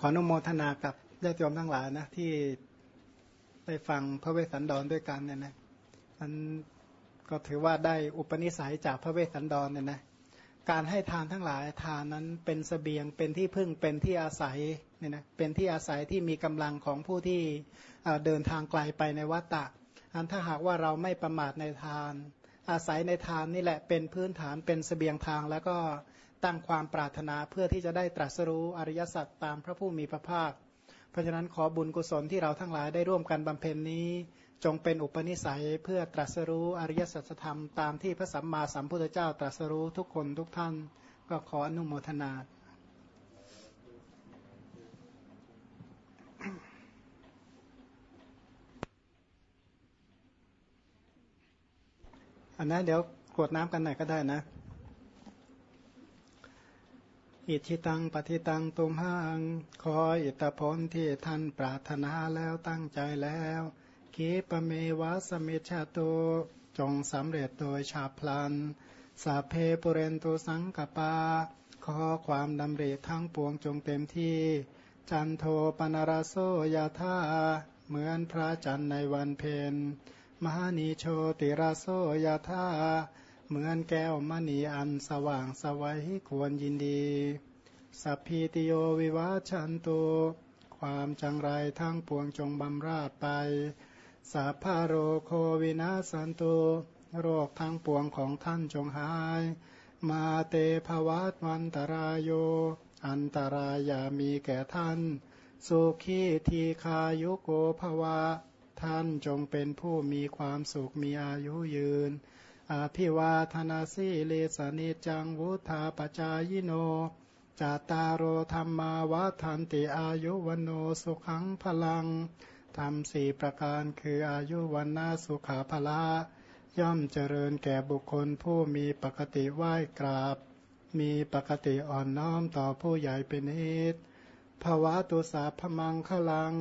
ขออนุโมทนากับญาติโยมทั้งหลายนะที่ได้ฟังพระเวสสันดรด้วยกันเนี่ยนะมันก็ถือว่าได้อุปนิสัยจากพระเวสสันดรเนี่ยนะการให้ทานทั้งหลายทานนั้นเป็นสเสบียงเป็นที่พึ่งเป็นที่อาศัยเนี่ยนะเป็นที่อาศัยที่มีกำลังของผู้ที่เดินทางไกลไปในวัฏฏะอันถ้าหากว่าเราไม่ประมาทในทาน อาศัยในทานนี่แหละเป็นพื้นฐานเป็นสเสบียงทาง แล้วก็ตั้งความปรารถนาเพื่อที่จะได้ตรัสรู้อริยสัจตามพระผู้มีพระภาค เพราะฉะนั้นขอบุญกุศลที่เราทั้งหลายได้ร่วมกันบำเพ็ญนี้ จงเป็นอุปนิสัยเพื่อตรัสรู้อริยสัจธรรมตามที่พระสัมมาสัมพุทธเจ้าตรัสรู้ทุกคนทุกท่าน ก็ขออนุโมทนา อันนั้นเดี๋ยวกวดน้ำกันหน่อยก็ได้นะ อิทิตังปฏิตังตุมหังขออิตาพลที่ท่านปรารถนาแล้วตั้งใจแล้วคีปเมวะสมิชาตุจงสำเร็จโดยชาพลันสาเพปุเรนตุสังกปา ขอความดำริทั้งปวงจงเต็มที่ จันโทปนารโซยาธาเหมือนพระจันทร์ในวันเพ็ญ มหานีโชติราโซยาธาเหมือนแก้วมณีอันสว่างสวัยควรยินดี สัพพีติโยวิวัชันตุความจังไรทั้งปวงจงบำราดไปสัพพาโรโควินาสันตุโรคทั้งปวงของท่านจงหาย มาเตภวัตวันตรายโย อันตรายามีแก่ท่าน สุขีทีคายุโกภวะ ท่านจงเป็นผู้มีความสุขมีอายุยืน อาภิวาธนาสีเลสนิจังวุธาปจายโน จาตารโอธรรมาวัฏันติอายุวันโนสุขังพลังทำสี่ประการคืออายุวันนาสุขาภละ ย่อมเจริญแก่บุคคลผู้มีปกติไหว้กราบ มีปกติอ่อนน้อมต่อผู้ใหญ่เป็นเหตุภาวะตุสาพมังขลัง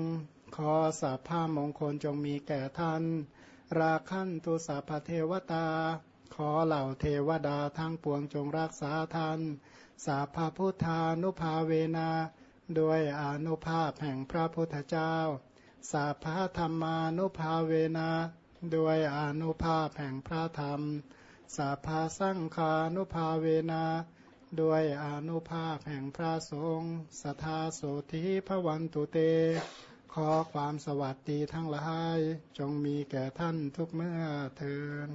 ขอสาภามงคลจงมีแก่ท่าน ราคันตุสัพเทวตา ขอเหล่าเทวดาทั้งปวงจงรักษาท่าน สาภาพุทธานุภาเวนาด้วยอนุภาพแห่งพระพุทธเจ้า สาภาธรรมานุภาเวนาด้วยอนุภาพแห่งพระธรรม สาภาสังคานุภาเวนาด้วยอนุภาพแห่งพระสงฆ์สทาโสธิพระวันตุเต ขอความสวัสดีทั้งหลายจงมีแก่ท่านทุกเมื่อเทิน